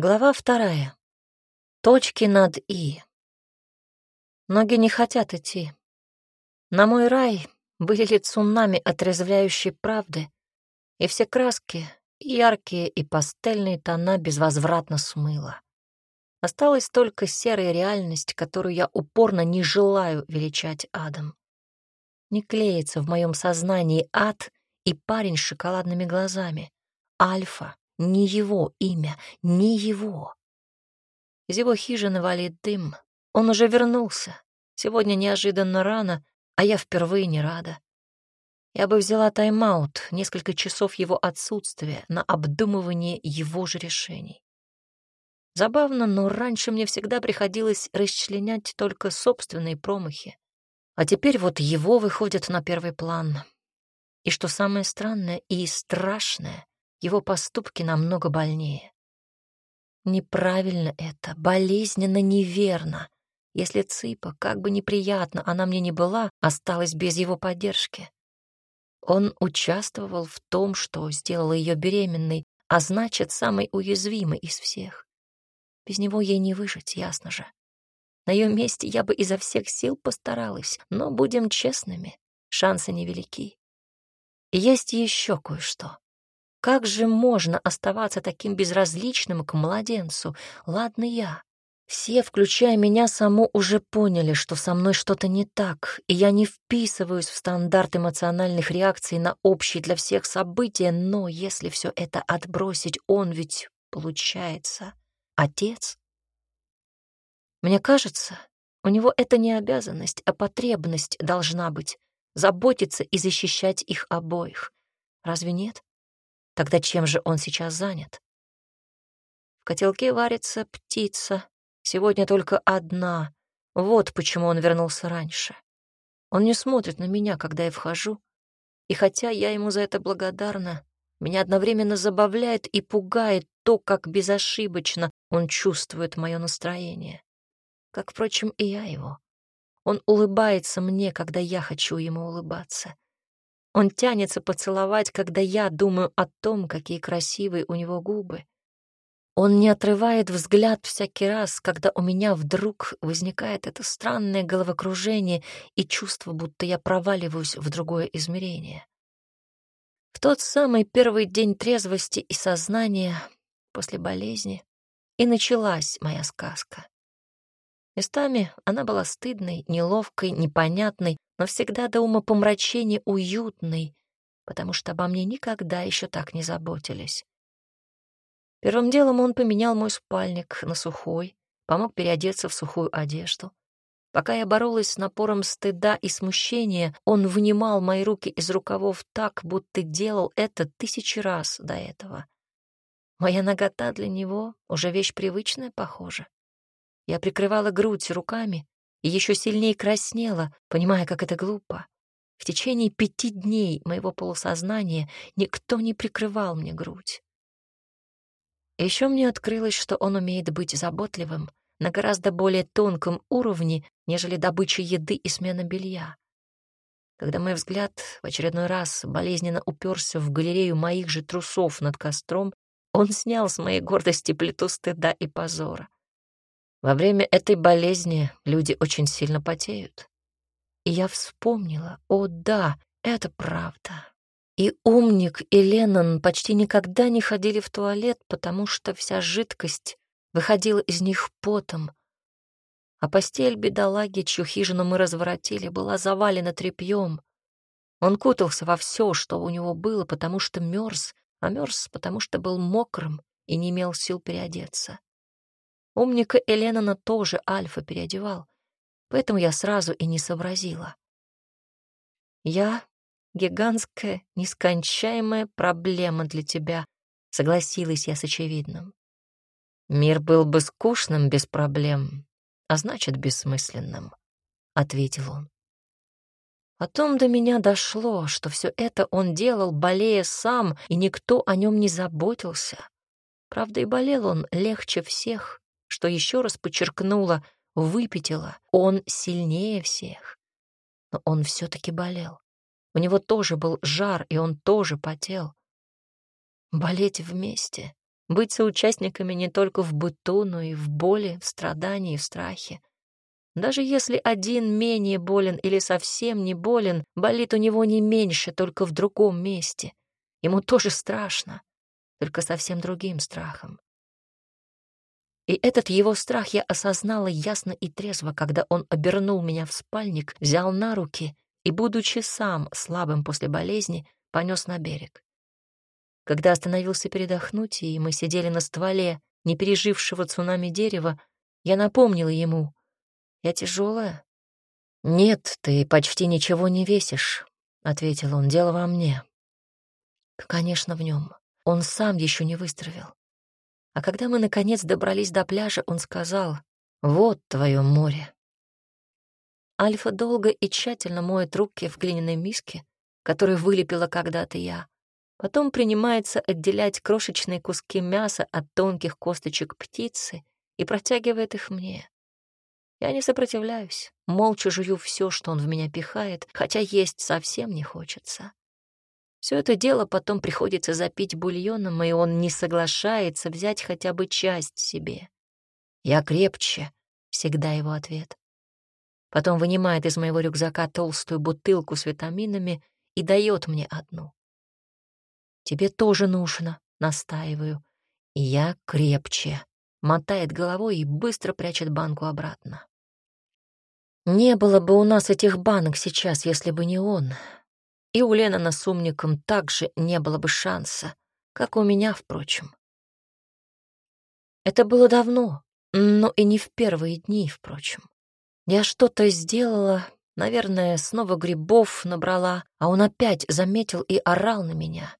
Глава вторая. Точки над «и». Ноги не хотят идти. На мой рай были ли цунами отрезвляющей правды, и все краски, яркие и пастельные тона безвозвратно смыло. Осталась только серая реальность, которую я упорно не желаю величать адом. Не клеится в моем сознании ад и парень с шоколадными глазами. Альфа, не его имя, не его. Из его хижины валит дым. Он уже вернулся. Сегодня неожиданно рано, а я впервые не рада. Я бы взяла тайм-аут, несколько часов его отсутствия на обдумывание его же решений. Забавно, но раньше мне всегда приходилось расчленять только собственные промахи. А теперь вот его выходит на первый план. И что самое странное и страшное, его поступки намного больнее. Неправильно это, болезненно неверно, если Цыпа, как бы неприятно она мне не была, осталась без его поддержки. Он участвовал в том, что сделало ее беременной, а значит, самой уязвимой из всех. Без него ей не выжить, ясно же. На ее месте я бы изо всех сил постаралась, но будем честными, шансы невелики. Есть еще кое-что. Как же можно оставаться таким безразличным к младенцу? Ладно я. Все, включая меня саму, уже поняли, что со мной что-то не так, и я не вписываюсь в стандарт эмоциональных реакций на общие для всех события, но если все это отбросить, он ведь, получается, отец. Мне кажется, у него это не обязанность, а потребность должна быть — заботиться и защищать их обоих. Разве нет? Тогда чем же он сейчас занят? В котелке варится птица. Сегодня только одна. Вот почему он вернулся раньше. Он не смотрит на меня, когда я вхожу. И хотя я ему за это благодарна, меня одновременно забавляет и пугает то, как безошибочно он чувствует мое настроение. Как, впрочем, и я его. Он улыбается мне, когда я хочу ему улыбаться. Он тянется поцеловать, когда я думаю о том, какие красивые у него губы. Он не отрывает взгляд всякий раз, когда у меня вдруг возникает это странное головокружение и чувство, будто я проваливаюсь в другое измерение. В тот самый первый день трезвости и сознания после болезни и началась моя сказка. Местами она была стыдной, неловкой, непонятной, но всегда до ума помрачения уютной, потому что обо мне никогда еще так не заботились. Первым делом он поменял мой спальник на сухой, помог переодеться в сухую одежду. Пока я боролась с напором стыда и смущения, он вынимал мои руки из рукавов так, будто делал это тысячи раз до этого. Моя нагота для него уже вещь привычная, похоже. Я прикрывала грудь руками и еще сильнее краснела, понимая, как это глупо. В течение пяти дней моего полусознания никто не прикрывал мне грудь. Еще мне открылось, что он умеет быть заботливым на гораздо более тонком уровне, нежели добыча еды и смена белья. Когда мой взгляд в очередной раз болезненно уперся в галерею моих же трусов над костром, он снял с моей гордости плиту стыда и позора. Во время этой болезни люди очень сильно потеют. И я вспомнила, о да, это правда. И умник, и Леннон почти никогда не ходили в туалет, потому что вся жидкость выходила из них потом. А постель бедолаги, чью хижину мы разворотили, была завалена тряпьем. Он кутался во все, что у него было, потому что мерз, а мерз, потому что был мокрым и не имел сил переодеться. Умника Эленона тоже Альфа переодевал, поэтому я сразу и не сообразила. Я — гигантская, нескончаемая проблема для тебя, согласилась я с очевидным. Мир был бы скучным без проблем, а значит, бессмысленным, — ответил он. Потом до меня дошло, что все это он делал, болея сам, и никто о нем не заботился. Правда, и болел он легче всех, что еще раз подчеркнула, выпятила, он сильнее всех. Но он все-таки болел. У него тоже был жар, и он тоже потел. Болеть вместе быть соучастниками не только в быту, но и в боли, в страдании, в страхе. Даже если один менее болен или совсем не болен, болит у него не меньше, только в другом месте. Ему тоже страшно, только совсем другим страхом. И этот его страх я осознала ясно и трезво, когда он обернул меня в спальник, взял на руки и, будучи сам слабым после болезни, понес на берег. Когда остановился передохнуть, и мы сидели на стволе не пережившего цунами дерева, я напомнила ему. «Я тяжелая?» «Нет, ты почти ничего не весишь», — ответил он. «Дело во мне». Конечно, в нем. Он сам еще не выздоровел. А когда мы, наконец, добрались до пляжа, он сказал, «Вот твое море». Альфа долго и тщательно моет руки в глиняной миске, которую вылепила когда-то я, Потом принимается отделять крошечные куски мяса от тонких косточек птицы и протягивает их мне. Я не сопротивляюсь, молча жую все, что он в меня пихает, хотя есть совсем не хочется. Все это дело потом приходится запить бульоном, и он не соглашается взять хотя бы часть себе. «Я крепче», — всегда его ответ. Потом вынимает из моего рюкзака толстую бутылку с витаминами и дает мне одну. Тебе тоже нужно, настаиваю. Я крепче. Мотает головой и быстро прячет банку обратно. Не было бы у нас этих банок сейчас, если бы не он. И у Ленана с умником также не было бы шанса, как у меня, впрочем. Это было давно, но и не в первые дни, впрочем. Я что-то сделала, наверное, снова грибов набрала, а он опять заметил и орал на меня.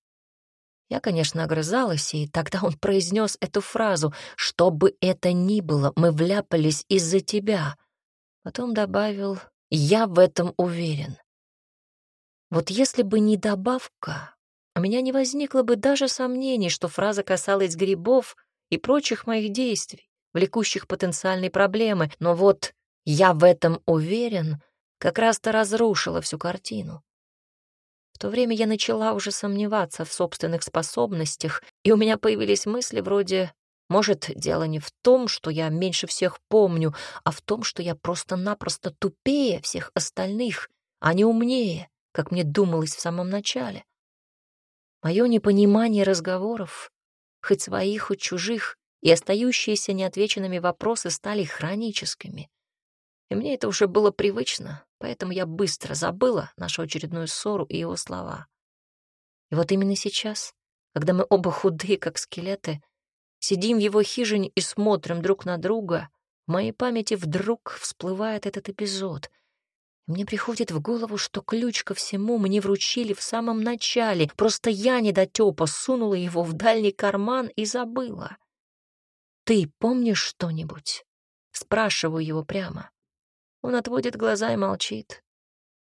Я, конечно, огрызалась, и тогда он произнес эту фразу «Что бы это ни было, мы вляпались из-за тебя». Потом добавил «Я в этом уверен». Вот если бы не добавка, у меня не возникло бы даже сомнений, что фраза касалась грибов и прочих моих действий, влекущих потенциальные проблемы, но вот «я в этом уверен» как раз-то разрушила всю картину. В то время я начала уже сомневаться в собственных способностях, и у меня появились мысли вроде «Может, дело не в том, что я меньше всех помню, а в том, что я просто-напросто тупее всех остальных, а не умнее, как мне думалось в самом начале». Мое непонимание разговоров, хоть своих, хоть чужих, и остающиеся неотвеченными вопросы стали хроническими. И мне это уже было привычно, поэтому я быстро забыла нашу очередную ссору и его слова. И вот именно сейчас, когда мы оба худые, как скелеты, сидим в его хижине и смотрим друг на друга, в моей памяти вдруг всплывает этот эпизод. Мне приходит в голову, что ключ ко всему мне вручили в самом начале, просто я, недотёпа, сунула его в дальний карман и забыла. «Ты помнишь что-нибудь?» Спрашиваю его прямо. Он отводит глаза и молчит.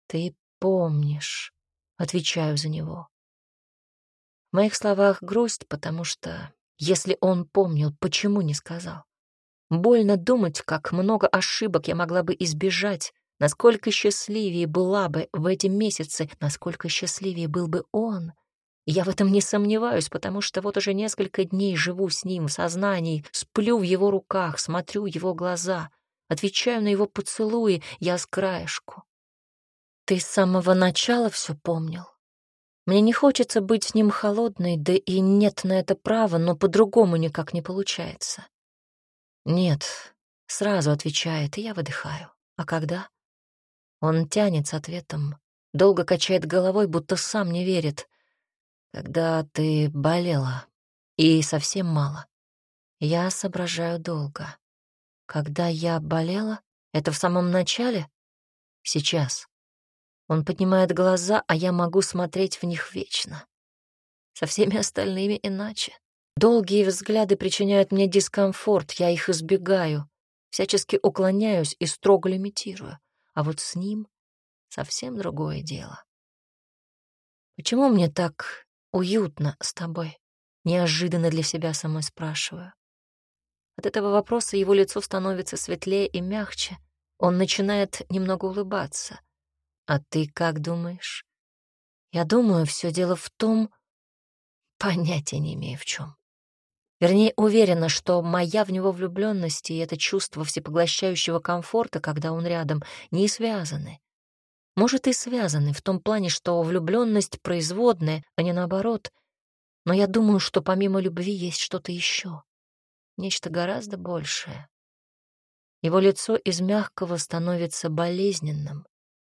«Ты помнишь», — отвечаю за него. В моих словах грусть, потому что, если он помнил, почему не сказал? Больно думать, как много ошибок я могла бы избежать, насколько счастливее была бы в эти месяцы, насколько счастливее был бы он. я в этом не сомневаюсь, потому что вот уже несколько дней живу с ним в сознании, сплю в его руках, смотрю его глаза. Отвечаю на его поцелуи, я с краешку. Ты с самого начала все помнил. Мне не хочется быть с ним холодной, да и нет на это права, но по-другому никак не получается. Нет, сразу отвечает, и я выдыхаю. А когда? Он тянет с ответом, долго качает головой, будто сам не верит. Когда ты болела, и совсем мало. Я соображаю долго. Когда я болела? Это в самом начале? Сейчас. Он поднимает глаза, а я могу смотреть в них вечно. Со всеми остальными иначе. Долгие взгляды причиняют мне дискомфорт, я их избегаю, всячески уклоняюсь и строго лимитирую. А вот с ним совсем другое дело. Почему мне так уютно с тобой? Неожиданно для себя самой спрашиваю. От этого вопроса его лицо становится светлее и мягче. Он начинает немного улыбаться. «А ты как думаешь?» «Я думаю, все дело в том...» Понятия не имею в чем. Вернее, уверена, что моя в него влюбленность и это чувство всепоглощающего комфорта, когда он рядом, не связаны. Может, и связаны в том плане, что влюбленность производная, а не наоборот. Но я думаю, что помимо любви есть что-то еще. Нечто гораздо большее. Его лицо из мягкого становится болезненным.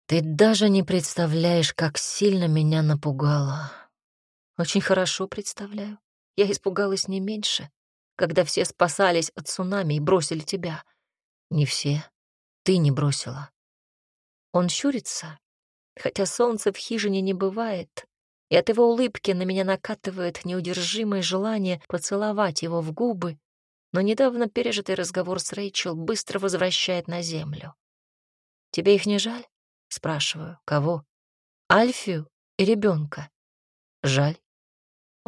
Ты даже не представляешь, как сильно меня напугало. Очень хорошо представляю. Я испугалась не меньше, когда все спасались от цунами и бросили тебя. Не все. Ты не бросила. Он щурится, хотя солнца в хижине не бывает, и от его улыбки на меня накатывает неудержимое желание поцеловать его в губы, но недавно пережитый разговор с Рэйчел быстро возвращает на землю. «Тебе их не жаль?» — спрашиваю. «Кого?» «Альфию и ребенка. «Жаль».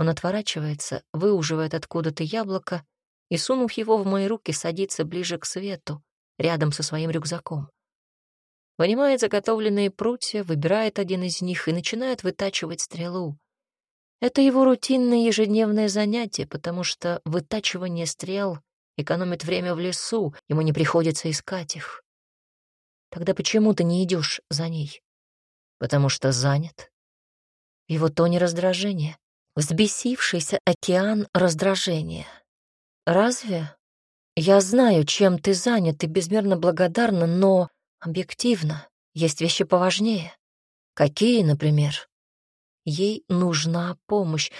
Он отворачивается, выуживает откуда-то яблоко и, сунув его в мои руки, садится ближе к свету, рядом со своим рюкзаком. Вынимает заготовленные прутья, выбирает один из них и начинает вытачивать стрелу. Это его рутинное ежедневное занятие, потому что вытачивание стрел экономит время в лесу, ему не приходится искать их. Тогда почему ты не идешь за ней? Потому что занят. Его тоне раздражение. Взбесившийся океан раздражения. Разве? Я знаю, чем ты занят и безмерно благодарна, но объективно есть вещи поважнее. Какие, например? Ей нужна помощь.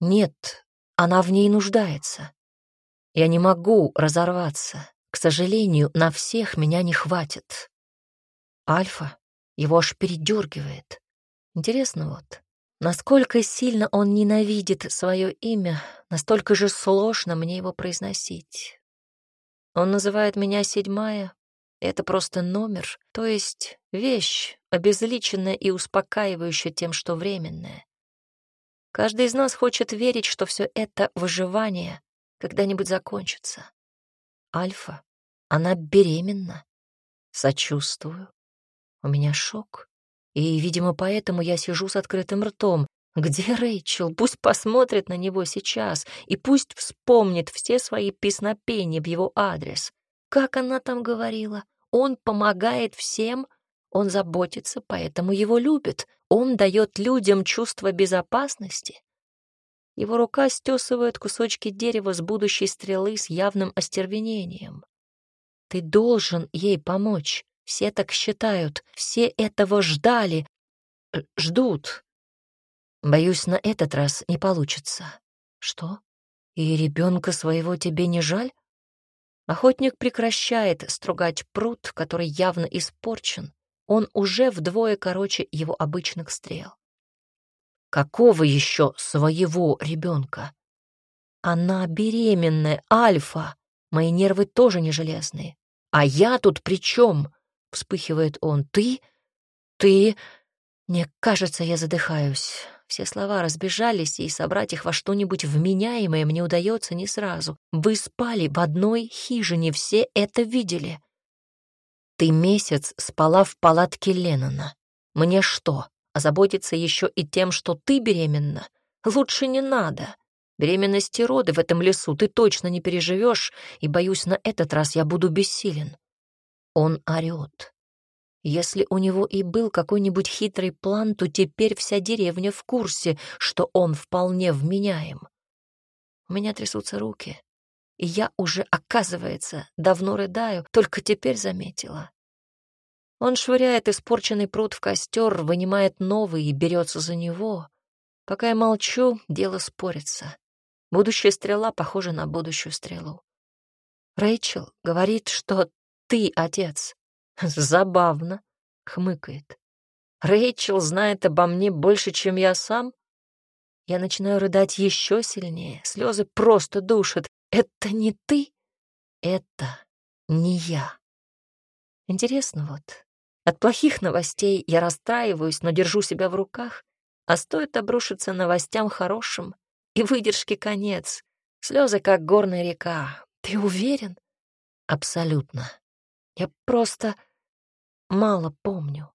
Нет, она в ней нуждается. Я не могу разорваться. К сожалению, на всех меня не хватит. Альфа его аж передергивает. Интересно вот, насколько сильно он ненавидит свое имя, настолько же сложно мне его произносить. Он называет меня седьмая, это просто номер, то есть вещь, обезличенная и успокаивающая тем, что временная. Каждый из нас хочет верить, что все это выживание когда-нибудь закончится. Альфа, она беременна. Сочувствую. У меня шок. И, видимо, поэтому я сижу с открытым ртом. Где Рэйчел? Пусть посмотрит на него сейчас и пусть вспомнит все свои песнопения в его адрес. Как она там говорила? Он помогает всем, он заботится, поэтому его любят. Он дает людям чувство безопасности. Его рука стесывает кусочки дерева с будущей стрелы с явным остервенением. Ты должен ей помочь. Все так считают, все этого ждали, э, ждут. Боюсь, на этот раз не получится. Что? И ребенка своего тебе не жаль? Охотник прекращает стругать пруд, который явно испорчен. Он уже вдвое короче его обычных стрел. Какого еще своего ребенка? Она беременная, Альфа. Мои нервы тоже не железные. А я тут при чем? Вспыхивает он. Ты? Ты? Мне кажется, я задыхаюсь. Все слова разбежались, и собрать их во что-нибудь вменяемое мне удается не сразу. Вы спали в одной хижине, все это видели. Ты месяц спала в палатке Леннона. Мне что, озаботиться еще и тем, что ты беременна? Лучше не надо. Беременности роды в этом лесу ты точно не переживешь, и, боюсь, на этот раз я буду бессилен. Он орет. Если у него и был какой-нибудь хитрый план, то теперь вся деревня в курсе, что он вполне вменяем. У меня трясутся руки, и я уже, оказывается, давно рыдаю, только теперь заметила. Он швыряет испорченный пруд в костер, вынимает новый и берется за него. Пока я молчу, дело спорится. Будущая стрела похожа на будущую стрелу. Рэйчел говорит, что ты отец. Забавно, хмыкает. Рэйчел знает обо мне больше, чем я сам. Я начинаю рыдать еще сильнее, слезы просто душат. Это не ты, это не я. Интересно вот, от плохих новостей я расстраиваюсь, но держу себя в руках, а стоит обрушиться новостям хорошим, и выдержки конец. Слезы, как горная река. Ты уверен? Абсолютно. Я просто мало помню.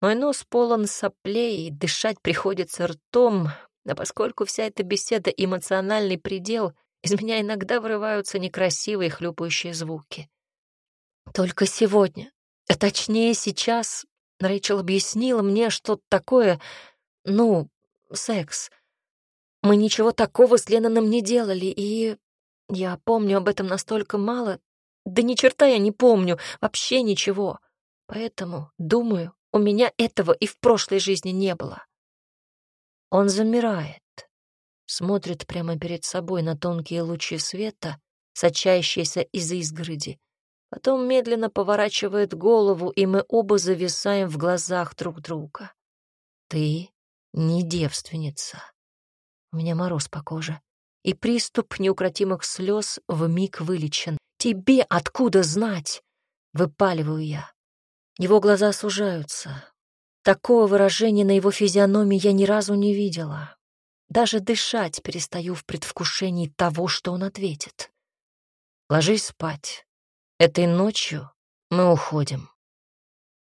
Мой нос полон соплей, и дышать приходится ртом. Но поскольку вся эта беседа — эмоциональный предел, из меня иногда вырываются некрасивые хлюпающие звуки. Только сегодня, а точнее сейчас, Рэйчел объяснила мне, что такое, ну, секс. Мы ничего такого с Ленноном не делали, и я помню об этом настолько мало. Да ни черта я не помню, вообще ничего. Поэтому, думаю, у меня этого и в прошлой жизни не было. Он замирает, смотрит прямо перед собой на тонкие лучи света, сочащиеся из изгороди. Потом медленно поворачивает голову, и мы оба зависаем в глазах друг друга. Ты не девственница. У меня мороз по коже, и приступ неукротимых слез вмиг вылечен. Тебе откуда знать? Выпаливаю я. Его глаза сужаются. Такого выражения на его физиономии я ни разу не видела. Даже дышать перестаю в предвкушении того, что он ответит. Ложись спать. Этой ночью мы уходим.